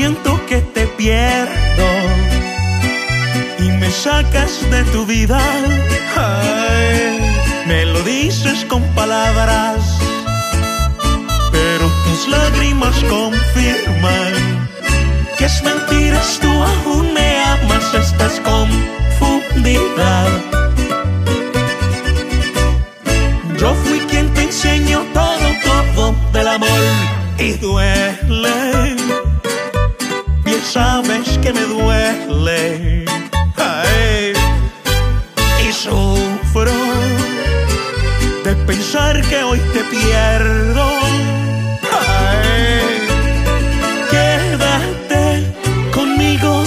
siento que te pierdo sacas de tu vida. Me lo dices con palabras, pero tus lágrimas confirman que es mentira, tú aún me amas, estás confundida. Yo fui quien te enseñó todo, todo del amor y duele. Bien sabes que me duele. Que hoy te pierdo. Quédate conmigo,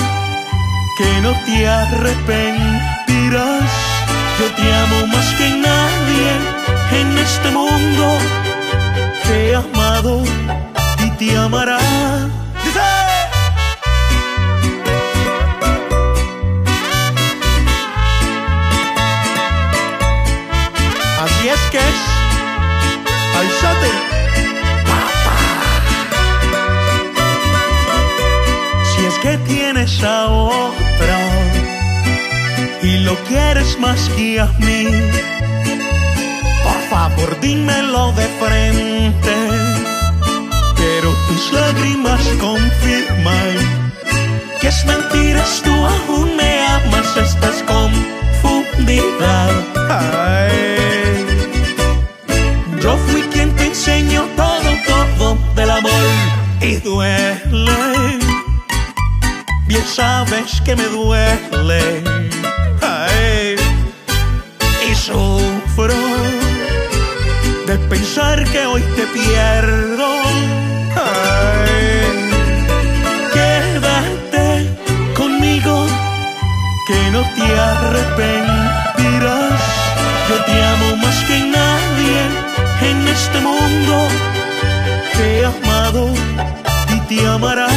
que no te arrepentirás. Yo te amo más que nadie en este mundo. Te he amado y te amará. Así es que es. Alzate. Si es que tienes a otra y lo quieres más que a mí, por favor dímelo de frente. Pero tus lágrimas confirman que es mentira, tú aún me amas, estás confundida. Enseñó todo, todo del amor y duele. Bien sabes que me duele. Ay. Y sufro de pensar que hoy te pierdo. Ay. Quédate conmigo, que no te arrepentirás. Amado y te amará.